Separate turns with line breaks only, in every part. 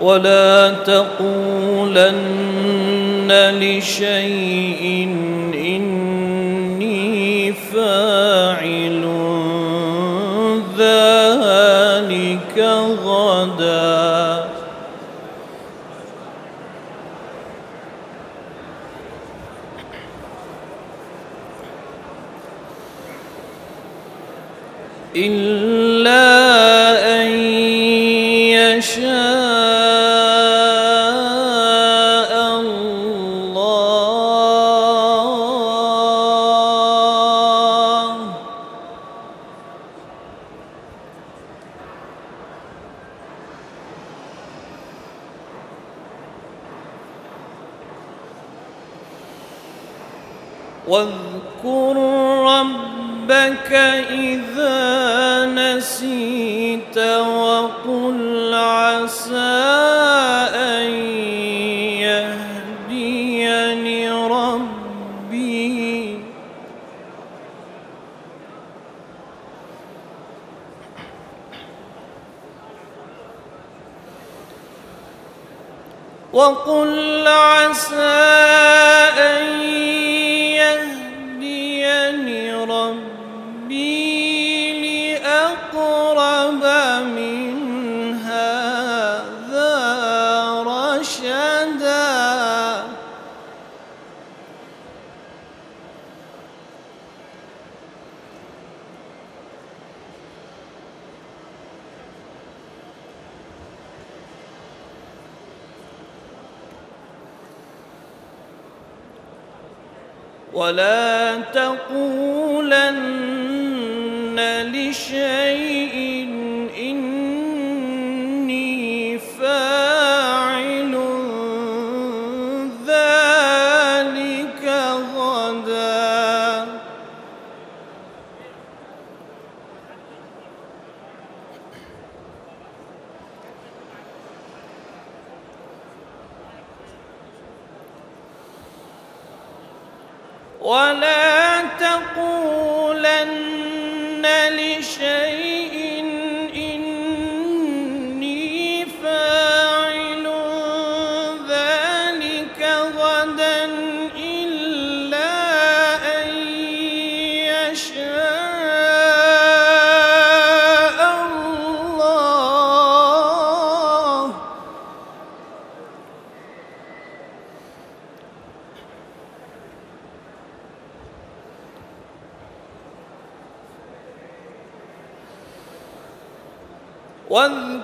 ولا تقولن لشيء إني فاعل ذلك غدا. إلا واذكر ربك إذا نسيت وقل عسى أن وقل عسى أن ولا تقولن لشيء ولا تقولن لشيء واذكر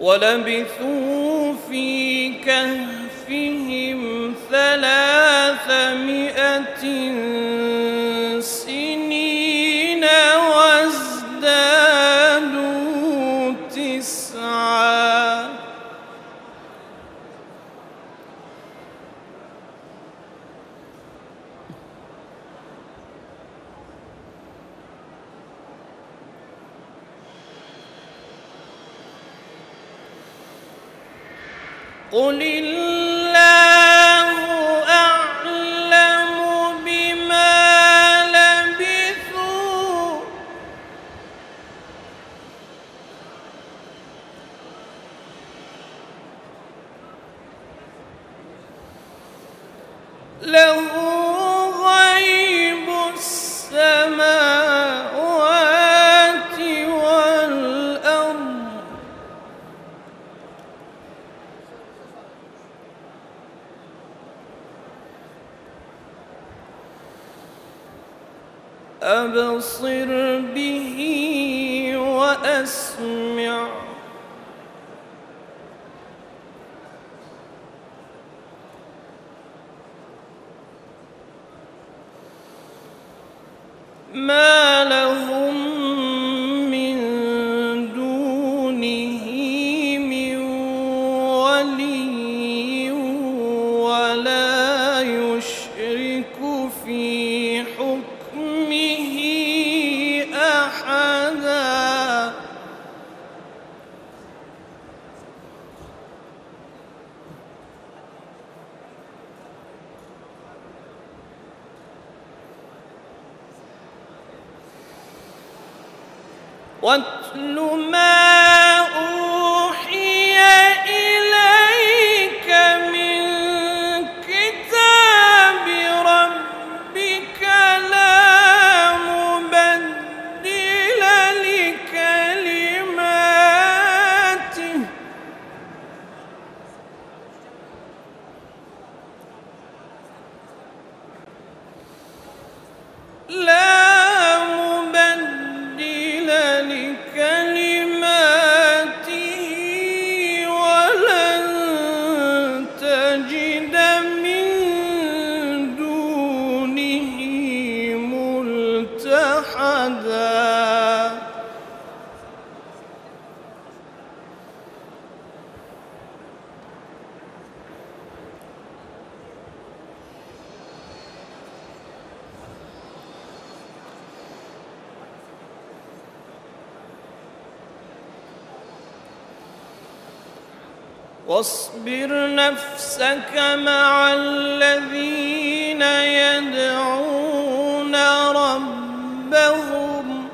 ولبثوا في كهفهم ثلاثمائة قل الله أعلم بما لبثوا له أبصر به وأسمع. واتل ما واصبر نفسك مع الذين يدعون ربهم.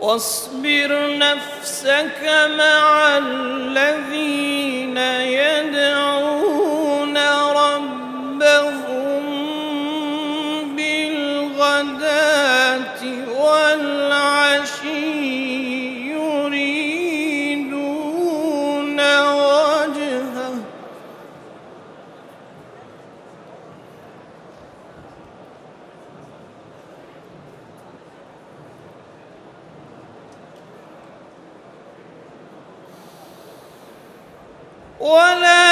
واصبر نفسك مع الذين يدعون ولا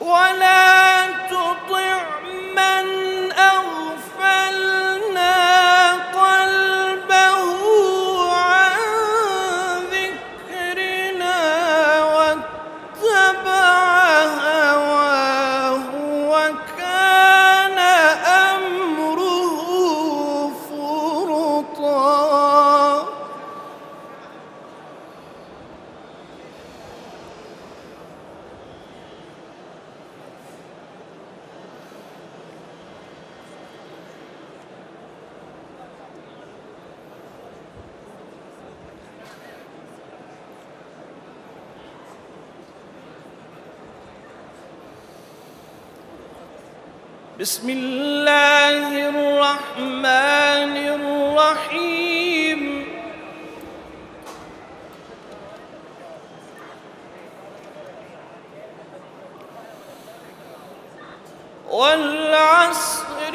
ولا بسم الله الرحمن الرحيم. والعصر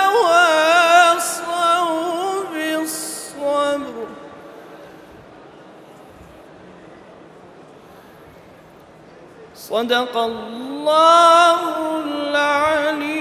صدق الله العلي